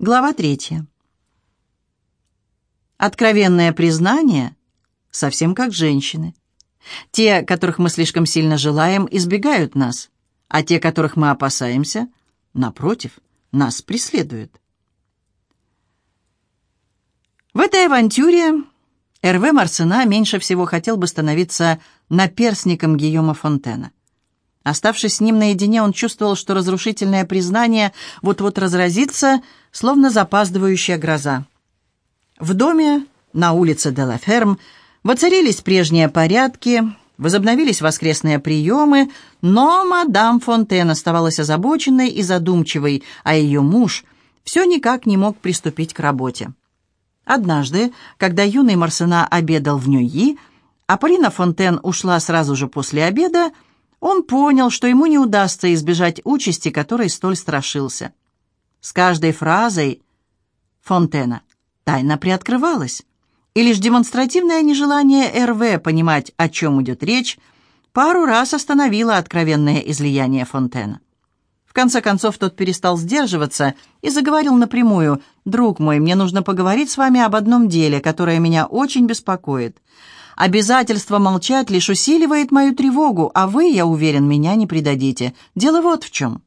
Глава третья. Откровенное признание совсем как женщины. Те, которых мы слишком сильно желаем, избегают нас, а те, которых мы опасаемся, напротив, нас преследуют. В этой авантюре Эрве Марсена меньше всего хотел бы становиться наперсником Гийома Фонтена. Оставшись с ним наедине, он чувствовал, что разрушительное признание вот-вот разразится, словно запаздывающая гроза. В доме на улице Делаферм воцарились прежние порядки, возобновились воскресные приемы, но мадам Фонтен оставалась озабоченной и задумчивой, а ее муж все никак не мог приступить к работе. Однажды, когда юный Марсена обедал в Ньюи, а Полина Фонтен ушла сразу же после обеда, он понял, что ему не удастся избежать участи, которой столь страшился. С каждой фразой Фонтена тайна приоткрывалась, и лишь демонстративное нежелание РВ понимать, о чем идет речь, пару раз остановило откровенное излияние Фонтена. В конце концов, тот перестал сдерживаться и заговорил напрямую. «Друг мой, мне нужно поговорить с вами об одном деле, которое меня очень беспокоит. Обязательство молчать лишь усиливает мою тревогу, а вы, я уверен, меня не предадите. Дело вот в чем».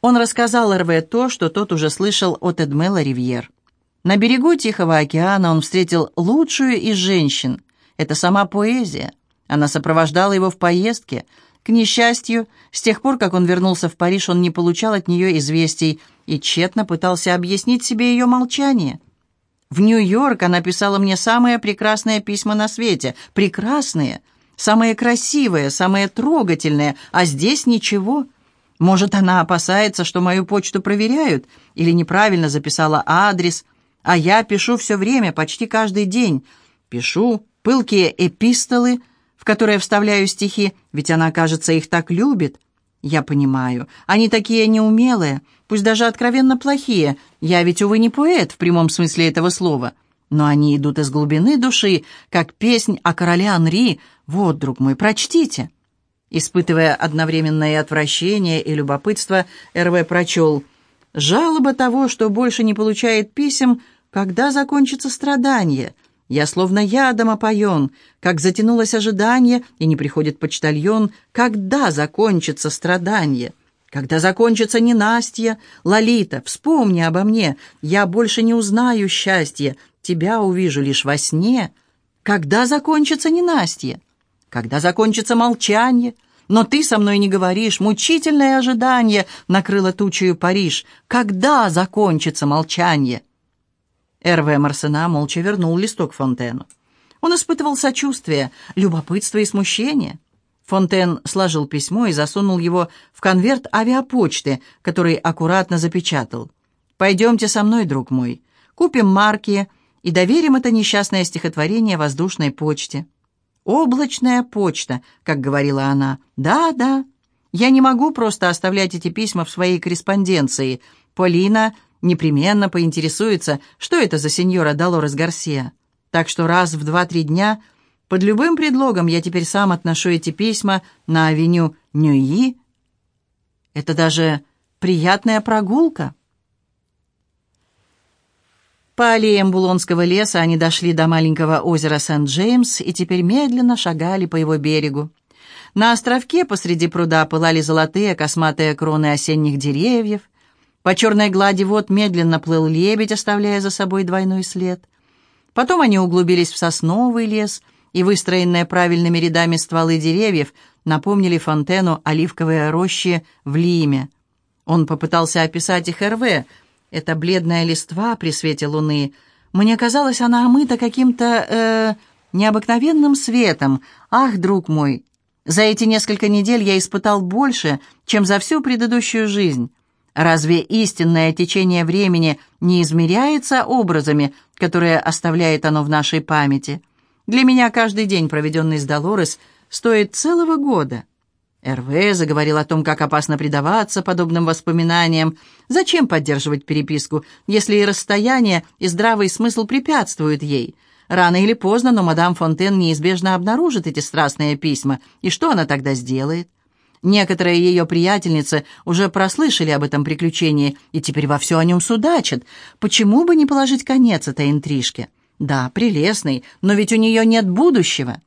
Он рассказал РВ то, что тот уже слышал от Эдмела Ривьер. На берегу Тихого океана он встретил лучшую из женщин. Это сама поэзия. Она сопровождала его в поездке. К несчастью, с тех пор, как он вернулся в Париж, он не получал от нее известий и тщетно пытался объяснить себе ее молчание. В Нью-Йорк она писала мне самые прекрасные письма на свете. Прекрасные, самые красивые, самые трогательные, а здесь ничего. Может, она опасается, что мою почту проверяют, или неправильно записала адрес, а я пишу все время, почти каждый день. Пишу пылкие эпистолы, в которые вставляю стихи, ведь она, кажется, их так любит. Я понимаю, они такие неумелые, пусть даже откровенно плохие. Я ведь, увы, не поэт в прямом смысле этого слова. Но они идут из глубины души, как песнь о короле Анри. Вот, друг мой, прочтите». Испытывая одновременно и отвращение, и любопытство, РВ прочел «Жалоба того, что больше не получает писем, когда закончится страдание. Я словно ядом опоен, как затянулось ожидание, и не приходит почтальон, когда закончится страдание». Когда закончится ненастье, Лолита, вспомни обо мне, я больше не узнаю счастья, тебя увижу лишь во сне. Когда закончится ненастье? Когда закончится молчание? Но ты со мной не говоришь, мучительное ожидание накрыло тучью Париж. Когда закончится молчание? Р.В. Марсена молча вернул листок Фонтену. Он испытывал сочувствие, любопытство и смущение. Фонтен сложил письмо и засунул его в конверт авиапочты, который аккуратно запечатал. «Пойдемте со мной, друг мой. Купим марки и доверим это несчастное стихотворение воздушной почте». «Облачная почта», как говорила она. «Да, да. Я не могу просто оставлять эти письма в своей корреспонденции. Полина непременно поинтересуется, что это за сеньора Долорес Гарсия. Так что раз в два-три дня под любым предлогом я теперь сам отношу эти письма на авеню Ньюи. Это даже приятная прогулка. По аллеям Булонского леса они дошли до маленького озера Сент-Джеймс и теперь медленно шагали по его берегу. На островке посреди пруда пылали золотые косматые кроны осенних деревьев. По черной глади вод медленно плыл лебедь, оставляя за собой двойной след. Потом они углубились в сосновый лес — и выстроенные правильными рядами стволы деревьев напомнили Фонтену оливковые рощи в Лиме. Он попытался описать их РВ. Это бледная листва при свете луны. Мне казалось, она омыта каким-то, э, необыкновенным светом. Ах, друг мой, за эти несколько недель я испытал больше, чем за всю предыдущую жизнь. Разве истинное течение времени не измеряется образами, которые оставляет оно в нашей памяти?» Для меня каждый день, проведенный с Долорес, стоит целого года. РВ заговорил о том, как опасно предаваться подобным воспоминаниям. Зачем поддерживать переписку, если и расстояние, и здравый смысл препятствуют ей? Рано или поздно, но мадам Фонтен неизбежно обнаружит эти страстные письма. И что она тогда сделает? Некоторые ее приятельницы уже прослышали об этом приключении и теперь вовсю о нем судачат. Почему бы не положить конец этой интрижке? Да, прелестный, но ведь у нее нет будущего.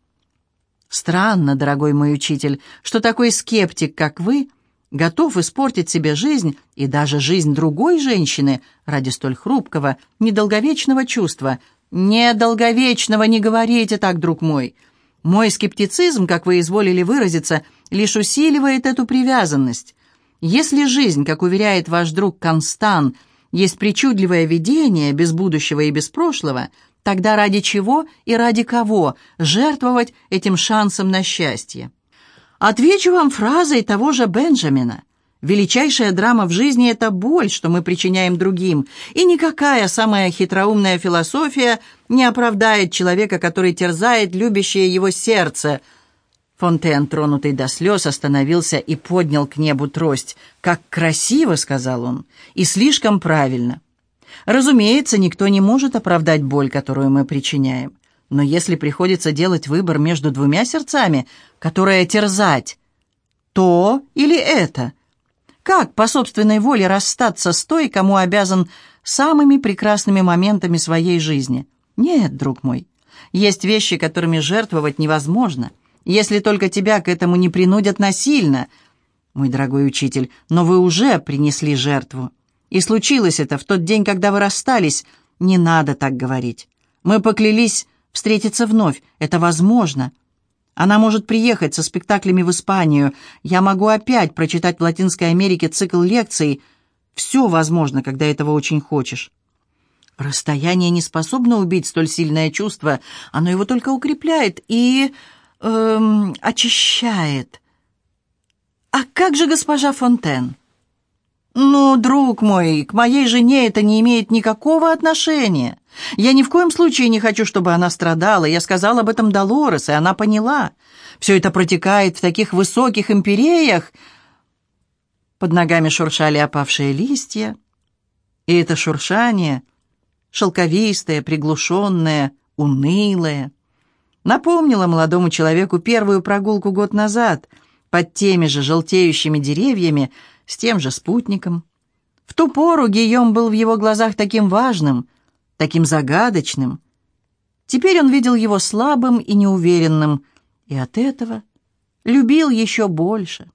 Странно, дорогой мой учитель, что такой скептик, как вы, готов испортить себе жизнь и даже жизнь другой женщины ради столь хрупкого, недолговечного чувства. Недолговечного не говорите так, друг мой. Мой скептицизм, как вы изволили выразиться, лишь усиливает эту привязанность. Если жизнь, как уверяет ваш друг Констан, есть причудливое видение без будущего и без прошлого, тогда ради чего и ради кого жертвовать этим шансом на счастье? Отвечу вам фразой того же Бенджамина. Величайшая драма в жизни — это боль, что мы причиняем другим, и никакая самая хитроумная философия не оправдает человека, который терзает любящее его сердце. Фонтен, тронутый до слез, остановился и поднял к небу трость. «Как красиво!» — сказал он. «И слишком правильно!» Разумеется, никто не может оправдать боль, которую мы причиняем. Но если приходится делать выбор между двумя сердцами, которое терзать, то или это — как по собственной воле расстаться с той, кому обязан самыми прекрасными моментами своей жизни? Нет, друг мой, есть вещи, которыми жертвовать невозможно, если только тебя к этому не принудят насильно. Мой дорогой учитель, но вы уже принесли жертву. И случилось это в тот день, когда вы расстались. Не надо так говорить. Мы поклялись встретиться вновь. Это возможно. Она может приехать со спектаклями в Испанию. Я могу опять прочитать в Латинской Америке цикл лекций. Все возможно, когда этого очень хочешь. Расстояние не способно убить столь сильное чувство. Оно его только укрепляет и... Эм, очищает. А как же госпожа Фонтен? «Ну, друг мой, к моей жене это не имеет никакого отношения. Я ни в коем случае не хочу, чтобы она страдала. Я сказал об этом Долорес, и она поняла. Все это протекает в таких высоких империях». Под ногами шуршали опавшие листья, и это шуршание, шелковистое, приглушенное, унылое, напомнило молодому человеку первую прогулку год назад под теми же желтеющими деревьями, с тем же спутником. В ту пору Гийом был в его глазах таким важным, таким загадочным. Теперь он видел его слабым и неуверенным, и от этого любил еще больше.